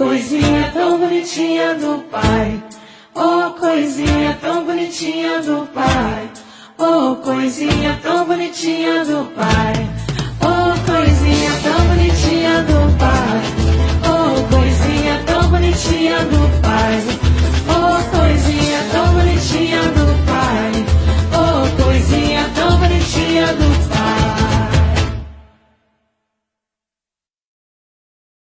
coisinha tão bonitinha do Pai. Oh, coisinha tão bonitinha do Pai. Oh, coisinha tão bonitinha do Pai. Oh, coisinha tão bonitinha do Pai. Oh, coisinha tão bonitinha do Pai.